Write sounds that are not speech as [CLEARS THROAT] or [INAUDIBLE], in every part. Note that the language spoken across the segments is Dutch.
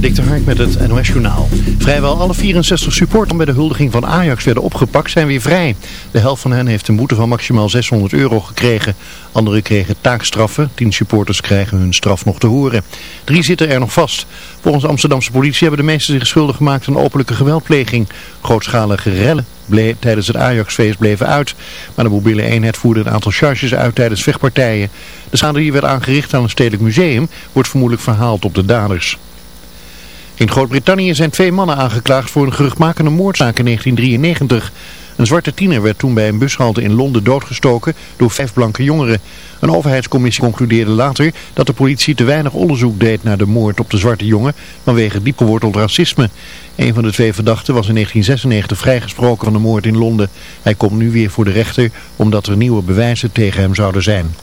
Dik de Hark met het NOS Journaal. Vrijwel alle 64 supporters bij de huldiging van Ajax werden opgepakt zijn weer vrij. De helft van hen heeft een boete van maximaal 600 euro gekregen. Anderen kregen taakstraffen. Tien supporters krijgen hun straf nog te horen. Drie zitten er nog vast. Volgens de Amsterdamse politie hebben de meesten zich schuldig gemaakt aan openlijke geweldpleging. Grootschalige rellen tijdens het Ajax-feest bleven uit. Maar de mobiele eenheid voerde een aantal charges uit tijdens vechtpartijen. De schade die werd aangericht aan een stedelijk museum wordt vermoedelijk verhaald op de daders. In Groot-Brittannië zijn twee mannen aangeklaagd voor een geruchtmakende moordzaak in 1993. Een zwarte tiener werd toen bij een bushalte in Londen doodgestoken door vijf blanke jongeren. Een overheidscommissie concludeerde later dat de politie te weinig onderzoek deed naar de moord op de zwarte jongen vanwege diepgeworteld racisme. Een van de twee verdachten was in 1996 vrijgesproken van de moord in Londen. Hij komt nu weer voor de rechter omdat er nieuwe bewijzen tegen hem zouden zijn.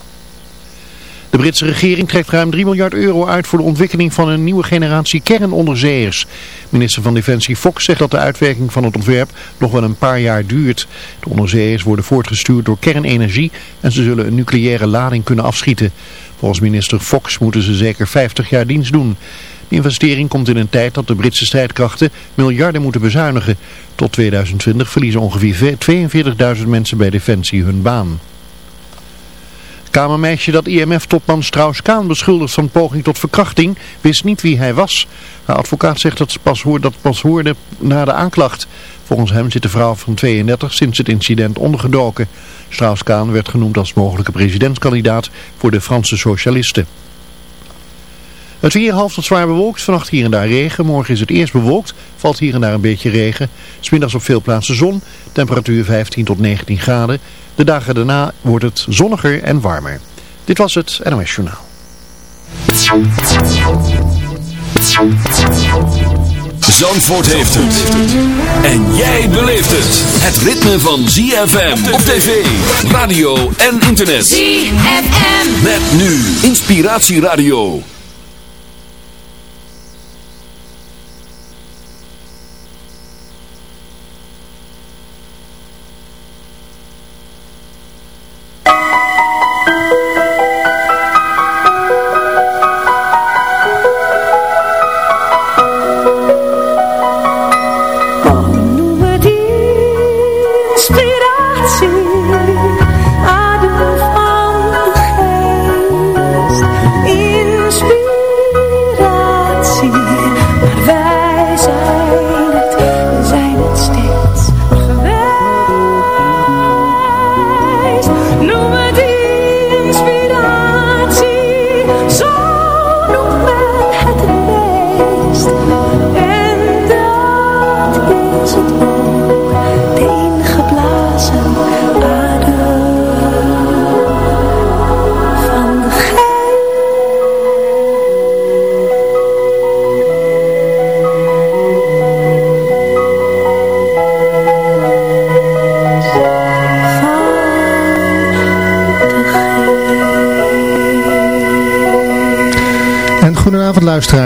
De Britse regering trekt ruim 3 miljard euro uit voor de ontwikkeling van een nieuwe generatie kernonderzeeërs. Minister van Defensie Fox zegt dat de uitwerking van het ontwerp nog wel een paar jaar duurt. De onderzeeërs worden voortgestuurd door kernenergie en ze zullen een nucleaire lading kunnen afschieten. Volgens minister Fox moeten ze zeker 50 jaar dienst doen. De investering komt in een tijd dat de Britse strijdkrachten miljarden moeten bezuinigen. Tot 2020 verliezen ongeveer 42.000 mensen bij Defensie hun baan. Kamermeisje dat IMF-topman Strauss-Kaan beschuldigt van poging tot verkrachting wist niet wie hij was. Haar advocaat zegt dat ze pas, hoorde, dat pas hoorde na de aanklacht. Volgens hem zit de vrouw van 32 sinds het incident ondergedoken. Strauss-Kaan werd genoemd als mogelijke presidentskandidaat voor de Franse socialisten. Het weer half tot zwaar bewolkt, vannacht hier en daar regen. Morgen is het eerst bewolkt, valt hier en daar een beetje regen. Smiddags op veel plaatsen zon, temperatuur 15 tot 19 graden. De dagen daarna wordt het zonniger en warmer. Dit was het NOS Journaal. Zandvoort heeft het. En jij beleeft het. Het ritme van ZFM op tv, radio en internet. ZFM. Met nu Inspiratieradio.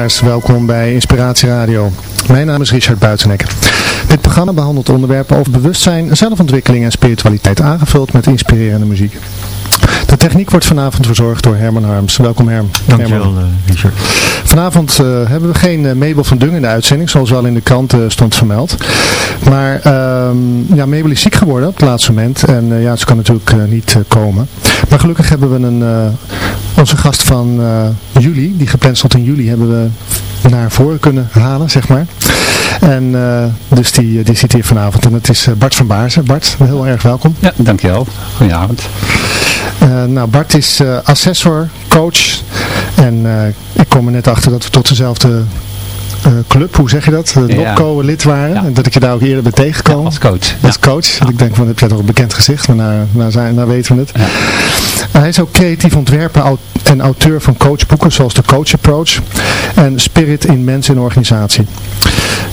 Luisteraars, welkom bij Inspiratie Radio. Mijn naam is Richard Buitenek. Dit programma behandelt onderwerpen over bewustzijn, zelfontwikkeling en spiritualiteit aangevuld met inspirerende muziek. De techniek wordt vanavond verzorgd door Herman Harms. Welkom Herm. Dankjewel uh, Richard. Vanavond uh, hebben we geen uh, Mabel van Dung in de uitzending, zoals wel in de krant stond vermeld. Maar ehm, ja, Mabel is ziek geworden op het laatste moment en ja, ze kan natuurlijk niet komen. Maar gelukkig hebben we een, onze gast van juli, die gepland stond in juli, hebben we naar voren kunnen halen, zeg maar. En dus die, die zit hier vanavond. En het is Bart van Baarsen. Bart, heel erg welkom. Ja, dankjewel. Goedenavond. Uh, nou, Bart is uh, assessor, coach. En uh, ik kom er net achter dat we tot dezelfde club, hoe zeg je dat? De NOPCO lid waren. En dat ik je daar ook eerder ben tegengekomen. als coach. Als coach. Ik denk van, heb jij toch een bekend gezicht? Maar nou, nou, zijn, nou weten we het. hij is ook creatief ontwerper en auteur van coachboeken zoals de Coach Approach en Spirit in Mens en Organisatie.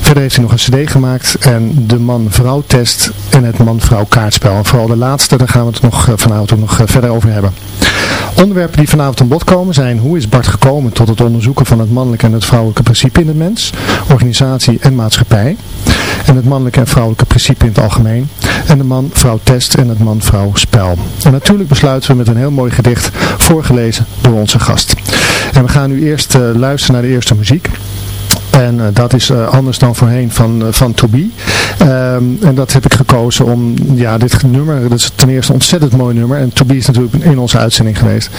Verder heeft hij nog een cd gemaakt en de man-vrouw test en het man-vrouw kaartspel. En vooral de laatste, daar gaan we het nog vanavond ook nog verder over hebben. Onderwerpen die vanavond aan bod komen zijn hoe is Bart gekomen tot het onderzoeken van het mannelijke en het vrouwelijke principe in de mens, organisatie en maatschappij. En het mannelijke en vrouwelijke principe in het algemeen. En de man-vrouw test en het man-vrouw spel. En natuurlijk besluiten we met een heel mooi gedicht voorgelezen door onze gast. En we gaan nu eerst uh, luisteren naar de eerste muziek. En dat is anders dan voorheen van, van To. Ehm, en dat heb ik gekozen om, ja, dit nummer, dat is ten eerste een ontzettend mooi nummer. En To is natuurlijk in onze uitzending geweest.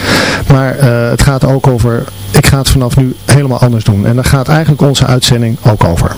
Maar het gaat ook over, ik ga het vanaf nu helemaal anders doen. En daar gaat eigenlijk onze uitzending ook over.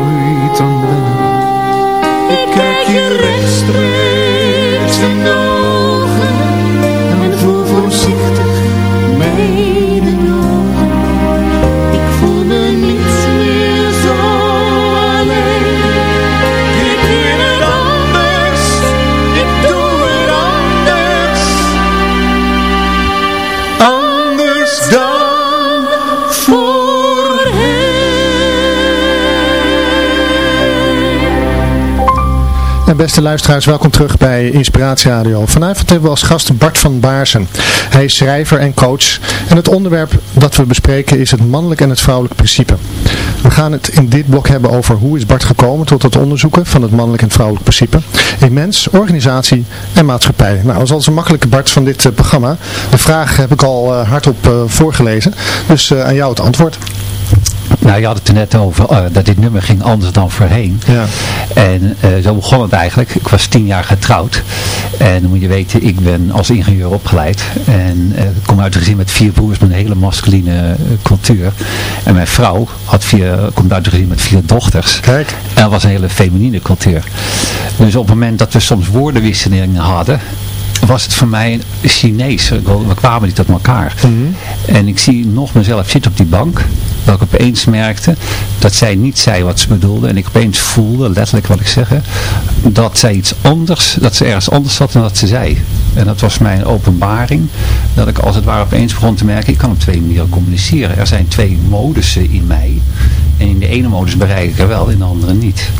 nights on the beste luisteraars, welkom terug bij Inspiratie Radio. Vanavond hebben we als gast Bart van Baarsen. Hij is schrijver en coach. En het onderwerp dat we bespreken is het mannelijk en het vrouwelijk principe. We gaan het in dit blok hebben over hoe is Bart gekomen tot het onderzoeken van het mannelijk en vrouwelijk principe. In mens, organisatie en maatschappij. Nou, als een makkelijke Bart van dit uh, programma. De vraag heb ik al uh, hardop uh, voorgelezen. Dus aan jou het antwoord. Nou, je had het er net over uh, dat dit nummer ging anders dan voorheen. Ja. En uh, zo begon het eigenlijk. Ik was tien jaar getrouwd. En dan moet je weten, ik ben als ingenieur opgeleid. En uh, ik kom uit een gezin met vier broers met een hele masculine cultuur. En mijn vrouw had vier, komt uit een gezin met vier dochters. Kijk. En dat was een hele feminine cultuur. Dus op het moment dat we soms woordenwisselingen hadden was het voor mij Chinees. We kwamen niet tot elkaar. Mm -hmm. En ik zie nog mezelf zitten op die bank. Dat ik opeens merkte dat zij niet zei wat ze bedoelde. En ik opeens voelde, letterlijk wat ik zeg, dat zij iets anders, dat ze ergens anders zat dan dat ze zei. En dat was mijn openbaring. Dat ik als het ware opeens begon te merken, ik kan op twee manieren communiceren. Er zijn twee modussen in mij. En in de ene modus bereik ik er wel, in de andere niet.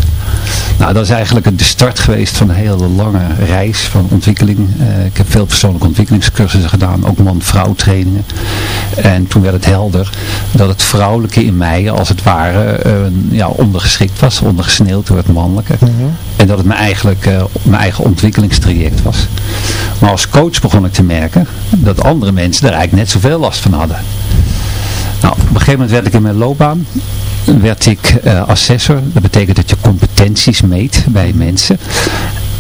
Nou, dat is eigenlijk de start geweest van een hele lange reis van ontwikkeling. Uh, ik heb veel persoonlijke ontwikkelingscursussen gedaan, ook man-vrouw trainingen. En toen werd het helder dat het vrouwelijke in mij als het ware uh, ja, ondergeschikt was, ondergesneeuwd door het mannelijke. Mm -hmm. En dat het me eigenlijk uh, mijn eigen ontwikkelingstraject was. Maar als coach begon ik te merken dat andere mensen er eigenlijk net zoveel last van hadden. Nou, op een gegeven moment werd ik in mijn loopbaan werd ik uh, assessor. Dat betekent dat je competenties meet bij mensen.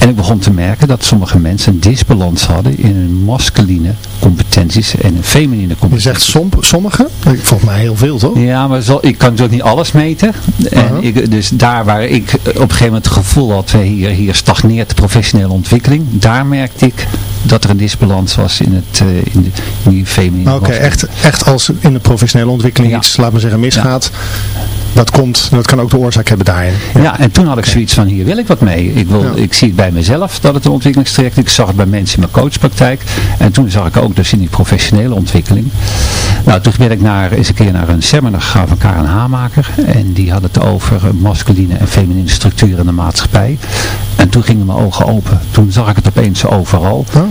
En ik begon te merken dat sommige mensen een disbalans hadden in hun masculine competenties en hun feminine competenties. Je zegt som, sommige? Volgens mij heel veel toch? Ja, maar zo, ik kan natuurlijk niet alles meten. En ik, dus daar waar ik op een gegeven moment het gevoel had, eh, hier, hier stagneert de professionele ontwikkeling. Daar merkte ik dat er een disbalans was in, het, uh, in, de, in die feminine Oké, okay, echt, echt als in de professionele ontwikkeling Ja. iets, laat maar zeggen, misgaat. Dat komt, dat kan ook de oorzaak hebben daarin. Ja. en toen had ik zoiets van, hier wil ik wat mee. Ik, wil, Ja. ik zie het bij mezelf dat het een ontwikkelingstraject is. Ik zag het bij mensen in mijn coachpraktijk. En toen zag ik ook dus in die professionele ontwikkeling. Nou, toen ben ik naar, eens een keer naar een seminar gegaan van Karen Hamaker. En die had het over masculine en feminine structuren in de maatschappij. En toen gingen mijn ogen open. Toen zag ik het opeens overal. Oh.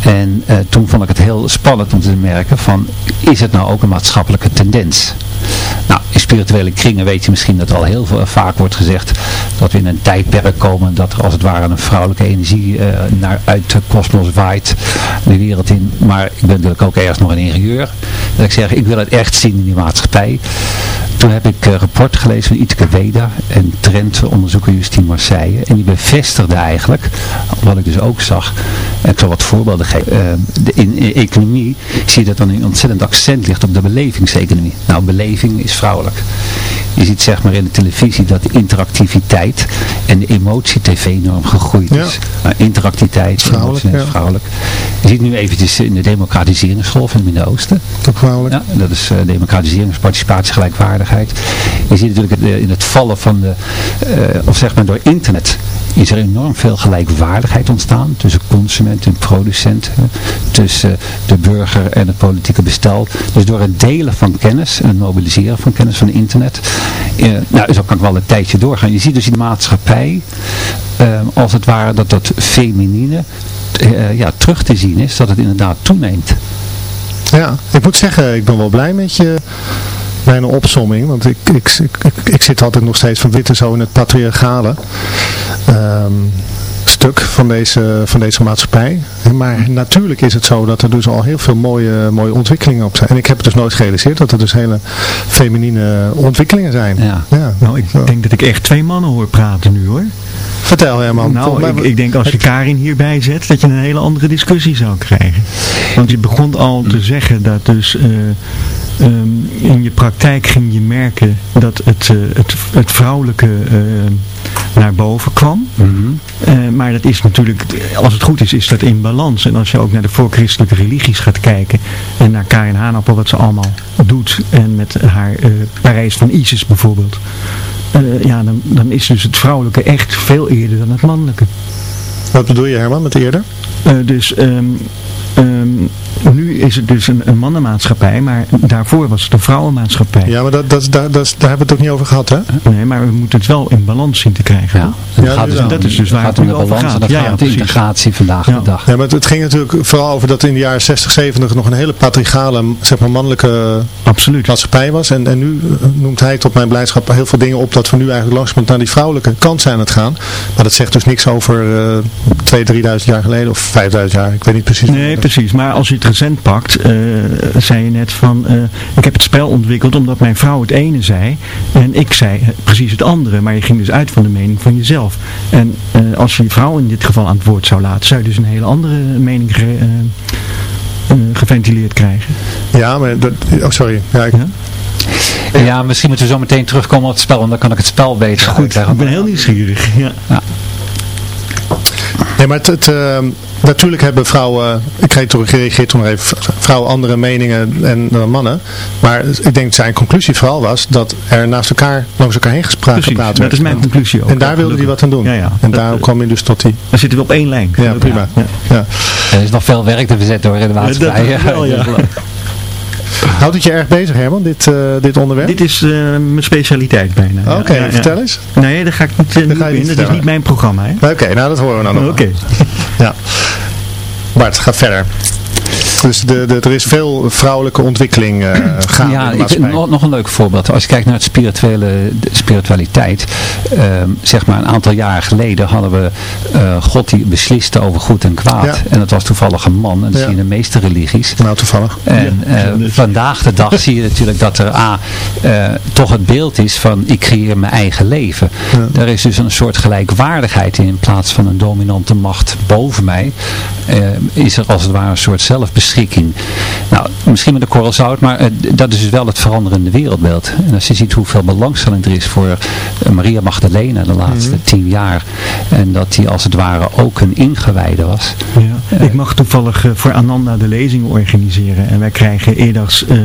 En uh, toen vond ik het heel spannend om te merken van, is het nou ook een maatschappelijke tendens? Nou, spirituele kringen weet je misschien dat al heel vaak wordt gezegd dat we in een tijdperk komen dat er als het ware een vrouwelijke energie uh, naar, uit de kosmos waait de wereld in. Maar ik ben natuurlijk ook ergens nog een ingenieur. Dat ik zeg, ik wil het echt zien in die maatschappij. Toen heb ik een rapport gelezen van Iteke Weda en trendonderzoeker Justine Marseille. En die bevestigde eigenlijk, wat ik dus ook zag, en ik zal wat voorbeelden geven. De, in, in, economie zie je dat dan een ontzettend accent ligt op de belevingseconomie. Nou, beleving is vrouwelijk. Je ziet zeg maar in de televisie dat de interactiviteit en de emotie-tv enorm gegroeid Ja. is. Nou, interactiviteit, Vrouwelijk, emotie is ja. vrouwelijk. Je ziet nu eventjes in de democratiseringsgolf in het Midden-Oosten. Ook vrouwelijk. Ja, dat is uh, democratisering, participatie, Je ziet natuurlijk het, in het vallen van de, uh, of zeg maar door internet, is er enorm veel gelijkwaardigheid ontstaan tussen consument en producent, tussen de burger en het politieke bestel. Dus door het delen van kennis en het mobiliseren van kennis van internet, uh, nou zo kan ik wel een tijdje doorgaan. Je ziet dus in de maatschappij, als het ware, dat dat feminine ja, terug te zien is, dat het inderdaad toeneemt. Ja, ik moet zeggen, ik ben wel blij met je bijna opsomming, want ik, ik, ik, ik, ik zit altijd nog steeds van en zo in het patriarchale um, stuk van deze, van deze maatschappij. Maar natuurlijk is het zo dat er dus al heel veel mooie, mooie ontwikkelingen op zijn. En ik heb het dus nooit gerealiseerd dat er dus hele feminine ontwikkelingen zijn. Ja. ja. Nou, ik denk dat ik echt twee mannen hoor praten nu hoor. Vertel Herman. Nou, ik, ik, denk als je Karin hierbij zet, dat je een hele andere discussie zou krijgen. Want je begon al te zeggen dat dus uh, um, in je praktijk ging je merken dat het, uh, het, het vrouwelijke uh, naar boven kwam. Mm -hmm. maar dat is natuurlijk, als het goed is, is dat in balans. En als je ook naar de voorchristelijke religies gaat kijken en naar Karin Haanappel wat ze allemaal doet en met haar Parijs van Isis bijvoorbeeld. Uh, ja, dan, dan is dus het vrouwelijke echt veel eerder dan het mannelijke. Wat bedoel je Herman met eerder? Uh, dus um, um, nu is het dus een, een mannenmaatschappij, maar daarvoor was het een vrouwenmaatschappij. Ja, maar dat, dat, dat, is- daar hebben we het ook niet over gehad, hè? Nee, maar we moeten het wel in balans zien te krijgen. Ja, hoor. het Ja, gaat dus dus om- dat is dus waar gaat het nu over gaat. dat Ja, gaat ja, de integratie vandaag Ja. de dag. Ja, maar het, het ging natuurlijk vooral over dat in de jaren 60, 70 nog een hele patriarchale, zeg maar mannelijke Absoluut. maatschappij was. En, en nu eh, noemt hij tot mijn blijdschap heel veel dingen op dat we nu eigenlijk langzamerhand naar die vrouwelijke kant zijn aan het gaan. Maar dat zegt dus niks over eh 2.000, 3.000 jaar geleden of 5.000 jaar. Ik weet niet precies. Nee, precies. Maar als je het recent pakt, eh, zei je net van, eh, ik heb het spel ontwikkeld omdat mijn vrouw het ene zei en ik zei eh, precies het andere. Maar je ging dus uit van de mening van jezelf. En eh, als je je vrouw in dit geval aan het woord zou laten, zou je dus een hele andere mening ge- eh, eh, geventileerd krijgen. Ja, maar dat, oh sorry. Ja, ik, Ja? Ja, misschien moeten we zo meteen terugkomen op het spel, want dan kan ik het spel beter Goed, uitleggen. ik ben heel nieuwsgierig. Ja. Nee, maar het, het, eh, natuurlijk hebben vrouwen, ik kreeg toch gereageerd toen nog even, vrouwen andere meningen en, dan mannen. Maar ik denk dat zijn conclusie vooral was dat er naast elkaar, langs elkaar heen gesproken Precies, dat werd. is mijn conclusie ook. En daar wilde hij wat aan doen. Ja, ja. En daar eh, kwam je dus tot die, Dan zitten we op één lijn. ja prima. Ja. Ja. Er is nog veel werk te verzetten hoor in de maatschappij. Dat [LAUGHS] wel, ja. Houdt het je erg bezig Herman, dit, eh, dit onderwerp? Dit is eh, mijn specialiteit bijna. Oké, ja. vertel eens. Nee, dat ga ik niet, eh, niet ga in. niet Dat is niet mijn programma. hè? Oké, nou dat horen we dan nog. Oké. Ja. Bart, ga verder. Dus de, de, er is veel vrouwelijke ontwikkeling eh [CLEARS THROAT] gaande Ja, ik, nog, nog een leuk voorbeeld. Als je kijkt naar het spirituele, de spiritualiteit. ehm, zeg maar een aantal jaar geleden hadden we eh, God die besliste over goed en kwaad. Ja. En dat was toevallig een man. En dat Ja. zie je in de meeste religies. Nou, toevallig. En eh, vandaag de dag zie je natuurlijk dat er A, eh, toch het beeld is van ik creëer mijn eigen leven. Ja. Er is dus een soort gelijkwaardigheid in, in plaats van een dominante macht boven mij. is er als het ware een soort Nou, misschien met een korrel zout, maar eh, dat is dus wel het veranderende wereldbeeld. En als je ziet hoeveel belangstelling er is voor eh, Maria Magdalena de laatste Mhm. tien jaar. En dat die als het ware ook een ingewijde was. Ja. Ik mag toevallig eh, voor Ananda de lezing organiseren. En wij krijgen eerdags eh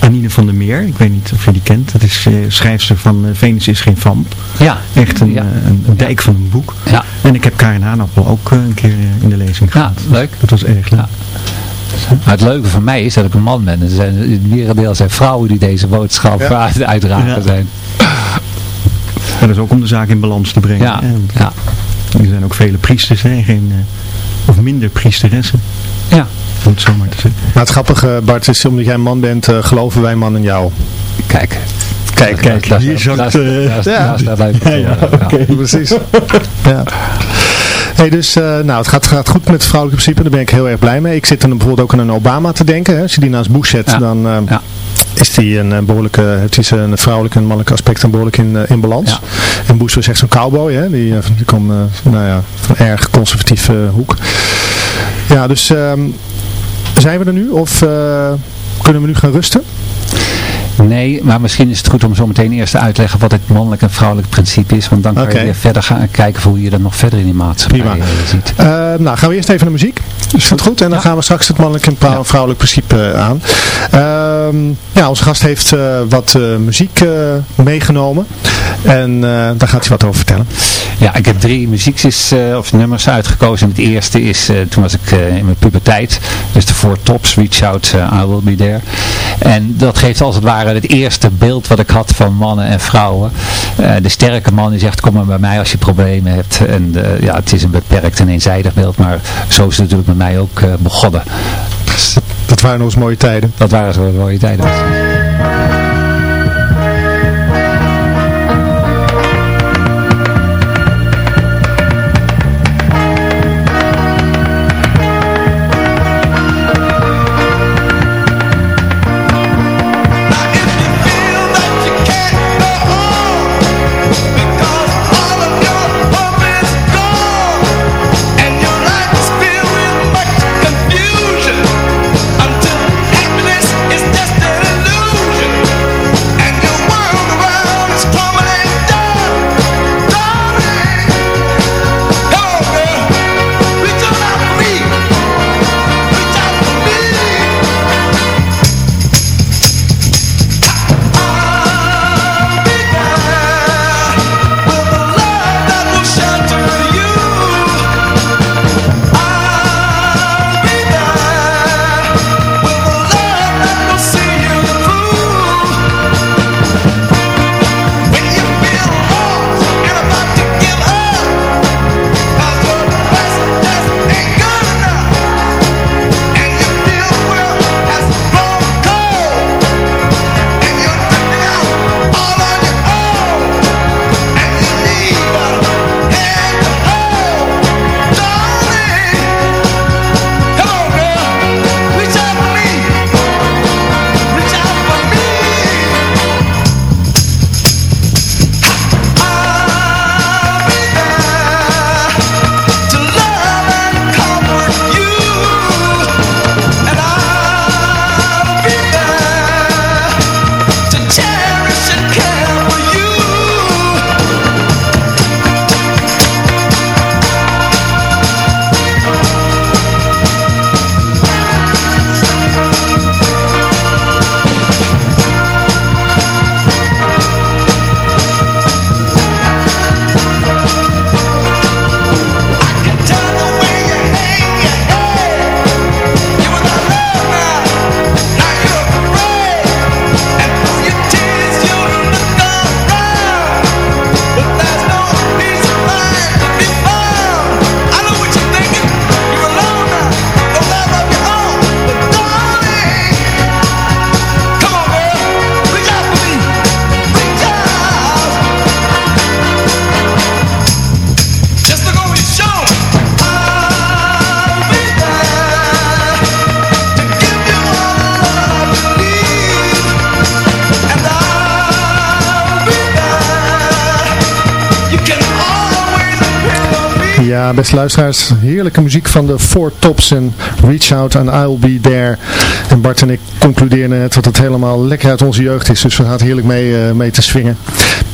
Anine van der Meer. Ik weet niet of je die kent. Dat is eh, schrijfster van eh, Venus is geen vamp. Ja, Echt een, Ja. eh, een, een dijk van een boek. Ja. En ik heb Karin Haanappel ook eh, een keer eh, in de lezing Ja, gehad. leuk. Dat was erg leuk. Ja. Maar het leuke voor mij is dat ik een man ben. Er zijn, het merendeel zijn vrouwen die deze boodschap Ja. uitdragen Ja. zijn. Maar dat is ook om de zaak in balans te brengen. Ja, ja, Er zijn ook vele priesters, hè, geen, eh, of minder priesteressen. ja. Om het zo maar te zeggen. Maar het grappige Bart is, omdat jij een man bent, eh, geloven wij man in jou. Kijk. Kijk, Kijk, daar, hier zakt, eh, [LAUGHS] ja. Ja, ja. Precies. ja. Hey, dus uh, nou, het gaat, gaat goed met het vrouwelijke principe, daar ben ik heel erg blij mee. Ik zit dan bijvoorbeeld ook aan een Obama te denken. Hè. Als je die naast Bush zet, Ja. dan uh, Ja. is die een, behoorlijke, heeft hij zijn vrouwelijke en mannelijke aspecten behoorlijk in, in balans. Ja. En Bush was echt zo'n cowboy, hè. die, die kwam nou ja, van een erg conservatieve hoek. Ja, dus um, zijn we er nu of kunnen we nu gaan rusten? Nee, maar misschien is het goed om zo meteen eerst te leggen wat het mannelijk en vrouwelijk principe is. Want dan kan okay. je weer verder gaan kijken hoe je dat nog verder in die maatschappij Prima. ziet. Uh, nou, gaan we eerst even naar muziek. Is dat goed? En dan ja. gaan we straks het mannelijk en vrouwelijk principe aan. Uh, ja, onze gast heeft uh, wat muziek meegenomen. En daar gaat hij wat over vertellen. Ja, ik heb drie muziekjes of nummers uitgekozen. Het eerste is, toen was ik in mijn puberteit. Dus de Four Tops, Reach Out, I Will Be There. En dat geeft als het ware het eerste beeld wat ik had van mannen en vrouwen. Uh, de sterke man die zegt kom maar bij mij als je problemen hebt. En uh, ja, het is een beperkt en eenzijdig beeld, maar zo is het natuurlijk met mij ook uh, begonnen. Dat waren nog eens mooie tijden. Dat waren zo mooie tijden. Ja, beste luisteraars, heerlijke muziek van de Four Tops en Reach Out and I'll Be There. En Bart en ik concludeerden net dat het helemaal lekker uit onze jeugd is, dus we gaan heerlijk mee, uh, mee te swingen.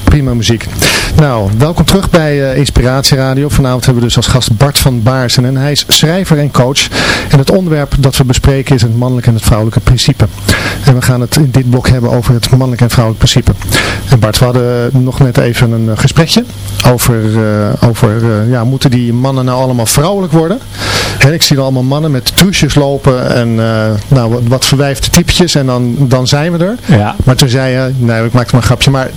Prima muziek. Nou, welkom terug bij uh, Inspiratie Radio. Vanavond hebben we dus als gast Bart van Baarsen en hij is schrijver en coach. En het onderwerp dat we bespreken is het mannelijke en het vrouwelijke principe. En we gaan het in dit blok hebben over het mannelijk en vrouwelijk principe. En Bart, we hadden nog net even een gesprekje over, uh, over ja, moeten die mannen nou allemaal vrouwelijk worden? En ik zie allemaal mannen met truusjes lopen en nou, wat verwijfde typetjes en dan, dan zijn we er. Ja. Maar toen zei je, nee, ik maakte maar een grapje, maar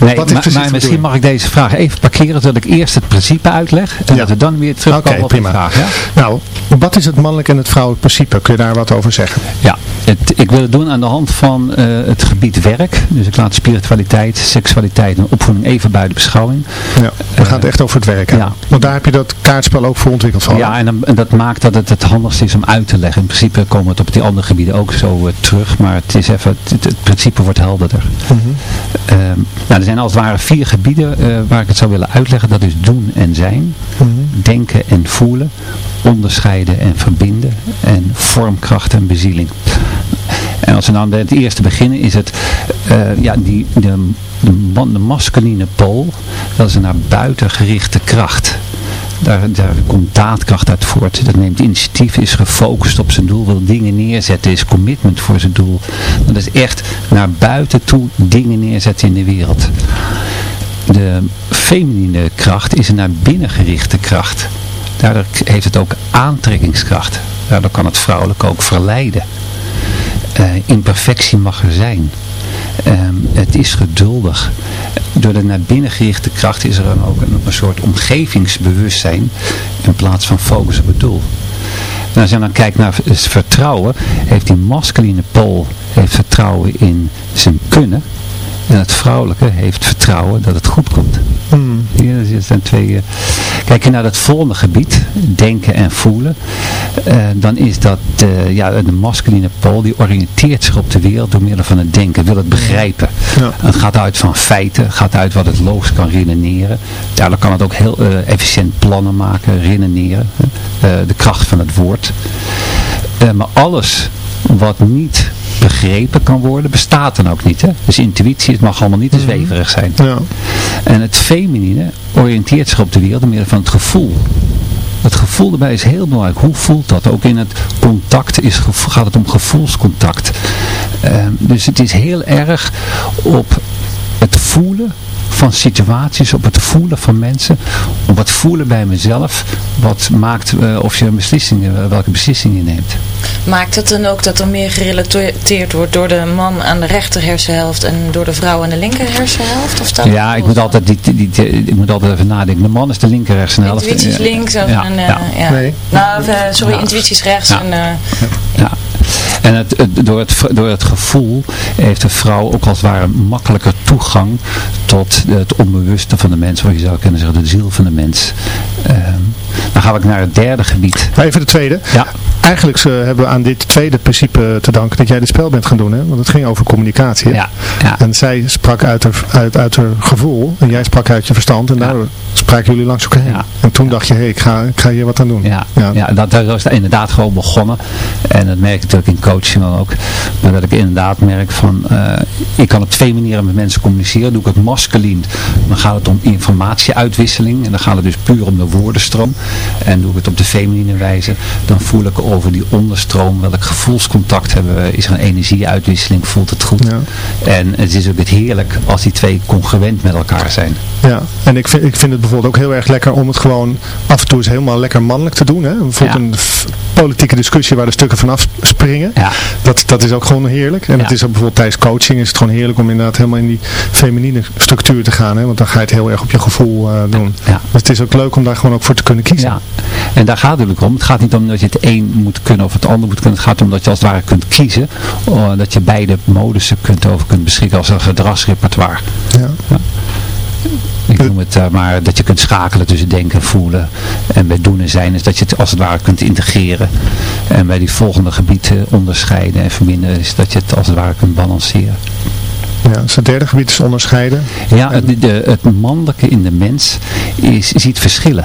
Nee, maar, maar misschien mag ik deze vraag even parkeren, zodat ik eerst het principe uitleg en dat we dan weer terugkomen okay, op prima. de vraag. Ja? Nou, wat is het mannelijk en het vrouwelijk principe? Kun je daar wat over zeggen? Ja, het, ik wil het doen aan de hand van uh, het gebied werk. Dus ik laat spiritualiteit, seksualiteit en opvoeding even buiten beschouwing. Ja, we gaan het echt over het werk. Hè? Ja. Want daar heb je dat kaartspel ook voor ontwikkeld van. Ja, en, en, dat maakt dat het het handigste is om uit te leggen. In principe komen we het op die andere gebieden ook zo uh, terug, maar het is even, het, het principe wordt helderder. Mm -hmm. nou, er zijn als het ware vier gebieden waar ik het zou willen uitleggen. Dat is doen en zijn, mm -hmm. denken en voelen, onderscheiden en verbinden en vormkracht en bezieling. En als we dan het eerste beginnen is het, uh, ja, die, de, de, man, masculine pool, dat is een naar buiten gerichte kracht. Daar, daar, komt daadkracht uit voort. Dat neemt initiatief, is gefocust op zijn doel, wil dingen neerzetten, is commitment voor zijn doel. Dat is echt naar buiten toe dingen neerzetten in de wereld. De feminine kracht is een naar binnen gerichte kracht. Daardoor heeft het ook aantrekkingskracht. Daardoor kan het vrouwelijk ook verleiden. Uh, imperfectie mag er zijn. Um, het is geduldig. Door de naar binnen gerichte kracht is er dan ook een, soort omgevingsbewustzijn in plaats van focus op het doel. En als je dan kijkt naar vertrouwen, heeft die masculine pool heeft vertrouwen in zijn kunnen. En het vrouwelijke heeft vertrouwen dat het goed komt. Mm. Hier zijn twee... Uh... Kijk je naar het volgende gebied, denken en voelen. Uh, dan is dat uh, ja, de masculine pool, die oriënteert zich op de wereld door middel van het denken, wil het begrijpen. Ja. Het gaat uit van feiten, gaat uit wat het logisch kan redeneren. Daardoor kan het ook heel efficiënt plannen maken, redeneren. de kracht van het woord. maar alles wat niet begrepen kan worden, bestaat dan ook niet. Hè? Dus intuïtie, het mag allemaal niet te zweverig zijn. Ja. En het feminine oriënteert zich op de wereld door middel van het gevoel. Het gevoel erbij is heel belangrijk. Hoe voelt dat? Ook in het contact is, gaat het om gevoelscontact. Uh, dus het is heel erg op het voelen van situaties, op het voelen van mensen, op het voelen bij mezelf, wat maakt uh, of je een beslissing, uh, welke beslissing je neemt. Maakt het dan ook dat er meer gerelateerd wordt door de man aan de rechter hersenhelft en door de vrouw aan de linker hersenhelft? Of dat ja, ik moet, altijd, die, die, die, ik moet altijd even nadenken. De man is de linker hersenhelft. Intuïtie is links. Of ja, uh, ja. ja. Nee. Nou, sorry, ja. intuïtie is rechts. Ja. En, ja. En het, door, het, door het gevoel heeft de vrouw ook als het ware makkelijker toegang tot het onbewuste van de mens, wat je zou kunnen zeggen, de ziel van de mens. Um, dan ga ik naar het derde gebied. Maar even de tweede. Ja. Eigenlijk uh, hebben we aan dit tweede principe te danken dat jij dit spel bent gaan doen. Hè? Want het ging over communicatie. Ja. ja. En zij sprak uit haar, uit, uit haar gevoel en jij sprak uit je verstand. En ja. daar spraken jullie langs elkaar heen. Ja. En toen dacht je, hé, hey, ik, ga, ik ga hier wat aan doen. Ja, ja. dat, dat was inderdaad gewoon begonnen. En dat merk ik natuurlijk in coaching ook. Maar dat ik inderdaad merk van, uh, ik kan op twee manieren met mensen communiceren. Doe ik het masculien, dan gaat het om informatieuitwisseling. En dan gaat het dus puur om de woordenstroom. En doe ik het op de feminine wijze, dan voel ik over die onderstroom welk gevoelscontact hebben we. Is er een energieuitwisseling, voelt het goed. Ja. En het is ook het heerlijk als die twee congruent met elkaar zijn. Ja, en ik vind, ik vind het bijvoorbeeld ook heel erg lekker om het gewoon af en toe eens helemaal lekker mannelijk te doen. Hè? Bijvoorbeeld ja. een politieke discussie waar de stukken vanaf springen. Ja. Dat, dat is ook gewoon heerlijk. En het is ook bijvoorbeeld tijdens coaching is het gewoon heerlijk om inderdaad helemaal in die feminine structuur te gaan. Hè? Want dan ga je het heel erg op je gevoel uh, doen. Ja. Dus het is ook leuk om daar gewoon ook voor te kunnen kiezen. Ja. En daar gaat het natuurlijk om. Het gaat niet om dat je het een moet kunnen of het ander moet kunnen. Het gaat om dat je als het ware kunt kiezen. Uh, dat je beide modussen kunt over kunt beschikken als een gedragsrepertoire. Ja. ja. Ik noem het uh, maar dat je kunt schakelen tussen denken en voelen. En bij doen en zijn is dat je het als het ware kunt integreren. En bij die volgende gebieden onderscheiden en verbinden is dat je het als het ware kunt balanceren. Ja, dus het derde gebied is onderscheiden. Ja, het, de, het mannelijke in de mens is, ziet verschillen.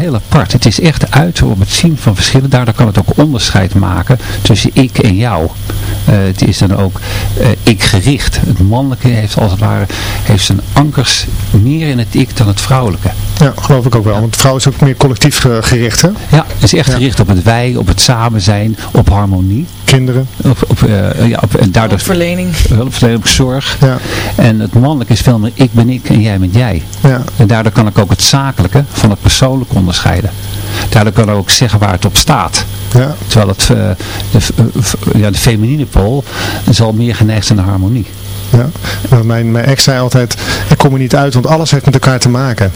Heel apart. Het is echt uit op het zien van verschillen. Daardoor kan het ook onderscheid maken tussen ik en jou. Uh, het is dan ook uh, ik gericht. Het mannelijke heeft als het ware heeft zijn ankers meer in het ik dan het vrouwelijke. Ja, geloof ik ook wel. Want vrouw is ook meer collectief gericht, hè? Ja, het is echt ja. gericht op het wij, op het samen zijn, op harmonie. Kinderen. Op, op, uh, ja, op, en daardoor, hulpverlening. Hulpverlening, op zorg. Ja. En het mannelijke is veel meer ik ben ik en jij bent jij. Ja. En daardoor kan ik ook het zakelijke van het persoonlijke onderscheiden. Daardoor kan ik ook zeggen waar het op staat. Ja. Terwijl het, uh, de, uh, ja, de feminine pool zal meer geneigd zijn naar harmonie. Ja, maar mijn, mijn ex zei altijd, ik kom er niet uit, want alles heeft met elkaar te maken.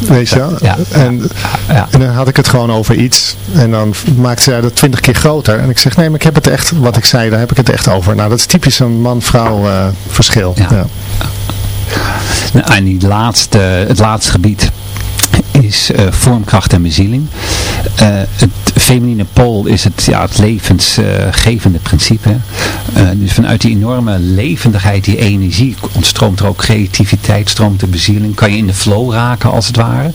Weet je wel? Ja, en, ja, en dan had ik het gewoon over iets. En dan maakte zij dat twintig keer groter. En ik zeg, nee, maar ik heb het echt, wat ik zei, daar heb ik het echt over. Nou, dat is typisch een man-vrouw uh, verschil. Ja. Nou, en die laatste, het laatste gebied is uh, vormkracht en bezieling. Uh, het feminine pool is het, ja, het levensgevende principe. dus vanuit die enorme levendigheid, die energie, ontstroomt er ook creativiteit, stroomt de bezieling. Kan je in de flow raken als het ware.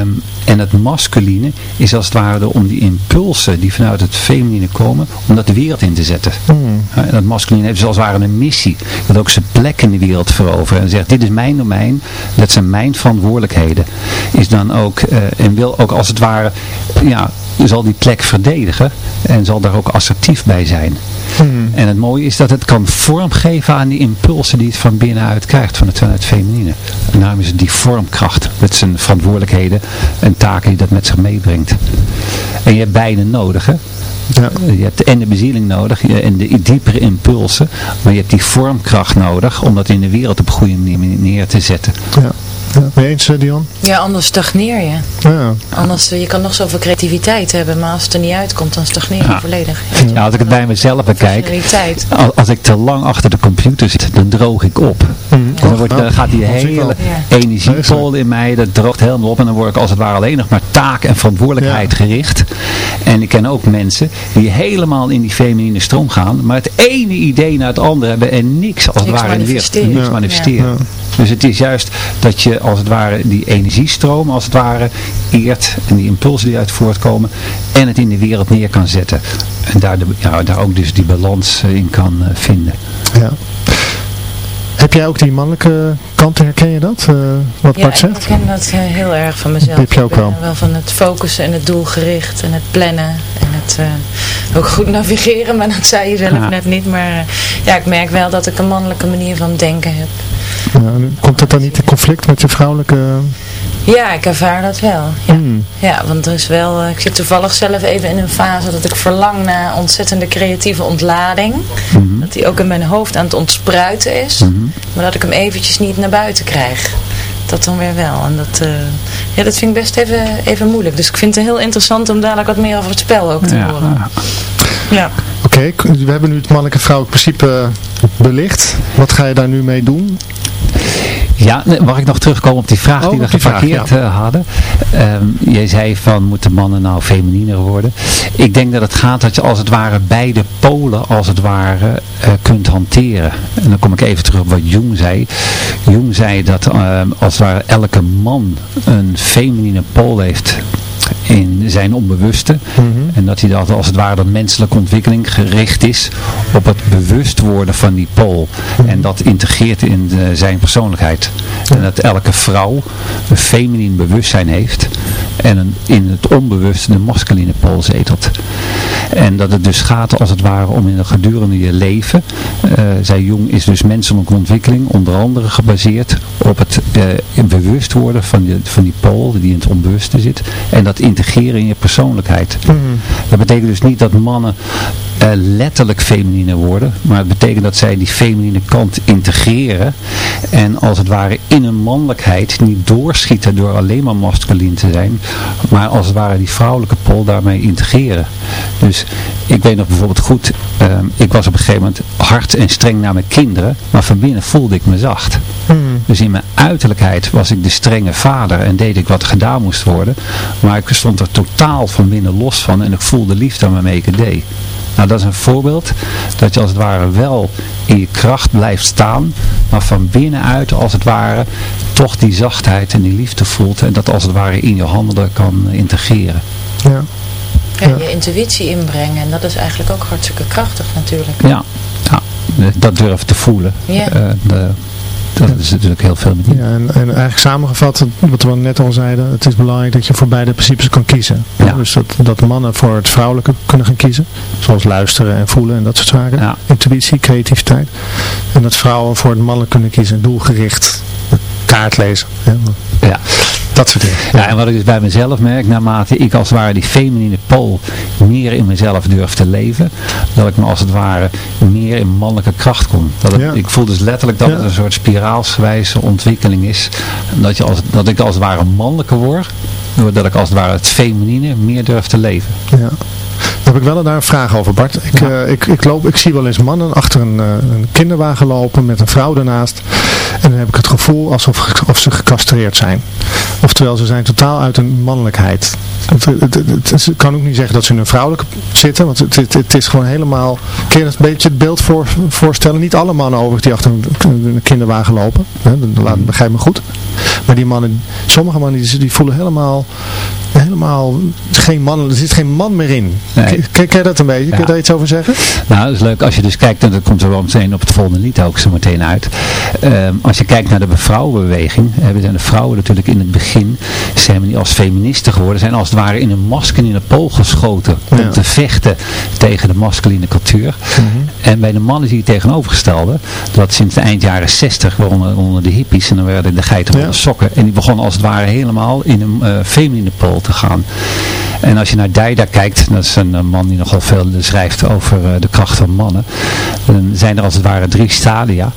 Um, en het masculine is als het ware om die impulsen die vanuit het feminine komen, om dat de wereld in te zetten. Mm. En dat masculine heeft dus als het ware een missie. Dat ook zijn plek in de wereld veroveren. En zegt, dit is mijn domein, dat zijn mijn verantwoordelijkheden. Is dan ook, uh, en wil ook als het ware, ja, zal die plek verdedigen. En zal daar ook assertief bij zijn. Mm. En het mooie is dat het kan vormgeven aan die impulsen die het van binnenuit krijgt, van het, van het feminine. En daarom is het die vormkracht, met zijn verantwoordelijkheden en taken die dat met zich meebrengt. En je hebt beide nodig, hè? Ja. Je hebt en de bezieling nodig en de diepere impulsen, maar je hebt die vormkracht nodig om dat in de wereld op een goede manier neer te zetten. Ja. Ja, je eens, Dion? Ja, anders stagneer je. Ja. Anders, je kan nog zoveel creativiteit hebben, maar als het er niet uitkomt, dan stagneer je Ja. volledig. Ja, als ik het bij mezelf bekijk, als, als ik te lang achter de computer zit, dan droog ik op. En dan, wordt, dan gaat die hele energiepol in mij, dat droogt helemaal op. En dan word ik als het ware alleen nog maar taak en verantwoordelijkheid gericht. En ik ken ook mensen die helemaal in die feminine stroom gaan, maar het ene idee na het andere hebben en niks als het ware in de wereld. Niks manifesteren. Dus het is juist dat je als het ware die energiestroom als het ware eert en die impulsen die uit voortkomen en het in de wereld neer kan zetten. En daar, de, ja, daar ook dus die balans eh, in kan eh, vinden. Ja. Heb jij ook die mannelijke kanten, herken je dat? eh, wat Ja, Bart ik zegt? herken dat eh, heel erg van mezelf. Heb je ook ik ben wel? wel van het focussen en het doelgericht en het plannen en eh, ook goed navigeren, maar dat zei je zelf Ja. net niet. Maar eh, ja, ik merk wel dat ik een mannelijke manier van denken heb. Komt dat dan niet in conflict met je vrouwelijke... Ja, ik ervaar dat wel. Ja, Hmm. ja want er is wel, eh, ik zit toevallig zelf even in een fase dat ik verlang naar ontzettende creatieve ontlading. Mhm. Dat die ook in mijn hoofd aan het ontspruiten is. Mhm. Maar dat ik hem eventjes niet naar buiten krijg. Dat dan weer wel. En dat, eh, ja, dat vind ik best even, even moeilijk. Dus ik vind het heel interessant om dadelijk wat meer over het spel ook te Ja. horen. Ja. Oké, we hebben nu het mannelijke vrouwelijk principe belicht. Wat ga je daar nu mee doen? Ja, mag ik nog terugkomen op die vraag Oh, die we vraag, geparkeerd eh, hadden? Ehm, jij zei van, moeten mannen nou femininer worden? Ik denk dat het gaat dat je als het ware beide polen als het ware eh, kunt hanteren. En dan kom ik even terug op wat Jung zei. Jung zei dat ehm, als het ware elke man een feminine pool heeft in zijn onbewuste. En dat hij dat als het ware de menselijke ontwikkeling gericht is op het bewust worden van die pool. En dat integreert in de- zijn persoonlijkheid. En dat elke vrouw een feminien bewustzijn heeft. En een, in het onbewuste de masculine pool zetelt. En dat het dus gaat als het ware om in de gedurende je leven. eh zei Jung is dus menselijke ontwikkeling onder andere gebaseerd op het eh, bewust worden van, die, van die pool die in het onbewuste zit. En dat integreren in je persoonlijkheid. Dat betekent dus niet dat mannen eh, letterlijk feminine worden. Maar het betekent dat zij die feminine kant integreren. En als het ware in hun mannelijkheid niet doorschieten door alleen maar masculin te zijn. Maar als het ware die vrouwelijke pol daarmee integreren. Dus ik weet nog bijvoorbeeld goed. ehm, ik was op een gegeven moment hard en streng naar mijn kinderen. Maar van binnen voelde ik me zacht. Dus in mijn uiterlijkheid was ik de strenge vader en deed ik wat gedaan moest worden. Maar ik stond er totaal van binnen los van en ik voelde liefde aan waarmee ik het deed. Nou, dat is een voorbeeld dat je als het ware wel in je kracht blijft staan, maar van binnenuit als het ware toch die zachtheid en die liefde voelt en dat als het ware in je handelen kan integreren. Ja. Ja, je intuïtie inbrengen. En dat is eigenlijk ook hartstikke krachtig natuurlijk. Ja, ja dat durven te voelen. Ja. Uh, de, dat is natuurlijk heel veel. Ja, en, en eigenlijk samengevat, wat we net al zeiden, het is belangrijk dat je voor beide principes kan kiezen. Ja. Dus dat, dat mannen voor het vrouwelijke kunnen gaan kiezen. Zoals luisteren en voelen en dat soort zaken. Ja. Intuïtie, creativiteit. En dat vrouwen voor het mannelijk kunnen kiezen. Doelgericht. Kaart lezen. Hè. Ja. Dat soort dingen. Ja, en wat ik dus bij mezelf merk, naarmate ik als het ware die feminine pool meer in mezelf durf te leven, dat ik me als het ware meer in mannelijke kracht kom. Dat het, Ja. Ik voel dus letterlijk dat Ja. het een soort spiraalsgewijze ontwikkeling is. Dat, je als, dat ik als het ware mannelijker word, doordat ik als het ware het feminine meer durf te leven. Ja. Heb ik wel daar een vraag over Bart. Ik, Ja. eh, ik, ik, loop, ik zie wel eens mannen achter een, eh, een kinderwagen lopen met een vrouw ernaast. En dan heb ik het gevoel alsof of ze gecastreerd zijn. Oftewel, ze zijn totaal uit hun mannelijkheid. Het, het, het- het- ik kan ook niet zeggen dat ze in een vrouwelijke zitten, want het, is gewoon helemaal... Kun je een beetje het beeld voor, voorstellen? Niet alle mannen overigens die achter een, een kinderwagen lopen. Hè, dat- laat, begrijp me goed. Maar die mannen, sommige mannen die, die voelen helemaal, helemaal geen man, er zit geen man meer in. Nee. Ken, je dat een beetje? Kun je daar iets over zeggen? Nou, dat is leuk. Als je dus kijkt, en dat komt er wel meteen op het volgende lied ook zo meteen uit. Ehm, als je kijkt naar de vrouwenbeweging, hebben zijn de vrouwen natuurlijk in het begin, ze hebben niet als feministen geworden, zijn als het ware in een masculine pool geschoten Ja. om te vechten tegen de masculine cultuur. En bij de mannen zie je het tegenovergestelde, dat sinds de eind jaren 60, waaronder onder de hippies, en dan werden de geiten Ja. de sokken, en die begonnen als het ware helemaal in een eh, feminine pool te gaan. En als je naar Dijda kijkt, dat is een eh, man die nogal veel schrijft over eh, de kracht van mannen. Dan zijn er als het ware drie stadia.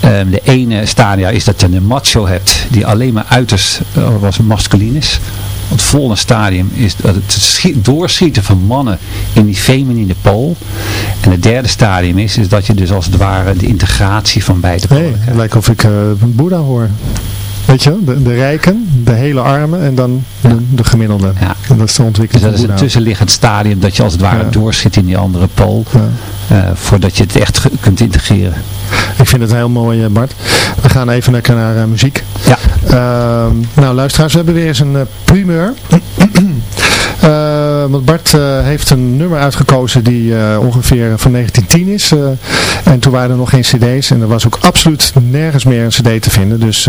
Ehm, de ene stadia is dat je een macho hebt die alleen maar uiterst eh, was masculin is. Het volgende stadium is het schiet- doorschieten van mannen in die feminine pool. En het derde stadium is, is dat je dus als het ware de integratie van beide polen het lijkt of ik eh Boeddha hoor. Weet je, de, de rijken, de hele armen en dan de, de gemiddelde. Ja. En dat is de Dus ontwikkeling dat van is een tussenliggend stadium dat je als het ware Ja. doorschiet in die andere pool. Eh, voordat je het echt kunt integreren. Ik vind het heel mooi, eh, Bart. We gaan even lekker naar eh, muziek. Ja. Ehm, nou, luisteraars, we hebben weer eens een primeur. Eh, want Bart eh, heeft een nummer uitgekozen die eh, ongeveer van 1910 is. en toen waren er nog geen cd's. En er was ook absoluut nergens meer een cd te vinden. Dus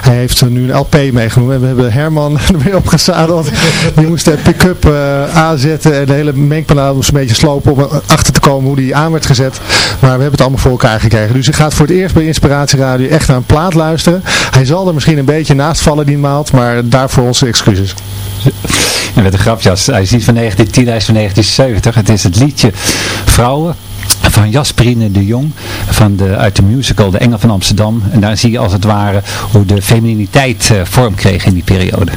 hij heeft nu een LP meegenomen. En we hebben Herman [LAUGHS] er weer opgezadeld. Die moest de pick-up aanzetten. En de hele mengpaneel moest een beetje slopen om achter te komen hoe die aan werd gezet. Maar we hebben het allemaal voor elkaar gekregen. Dus hij gaat voor het eerst bij Inspiratie Radio echt naar een plaat luisteren. Hij zal er misschien een beetje naast vallen die maand. Maar daarvoor onze excuses. [LAUGHS] En met een grapje, als- niet van 1910, hij is van 1970. Het is het liedje Vrouwen van Jasperine de Jong van de, uit de musical De Engel van Amsterdam. En daar zie je als het ware hoe de femininiteit eh, vorm kreeg in die periode.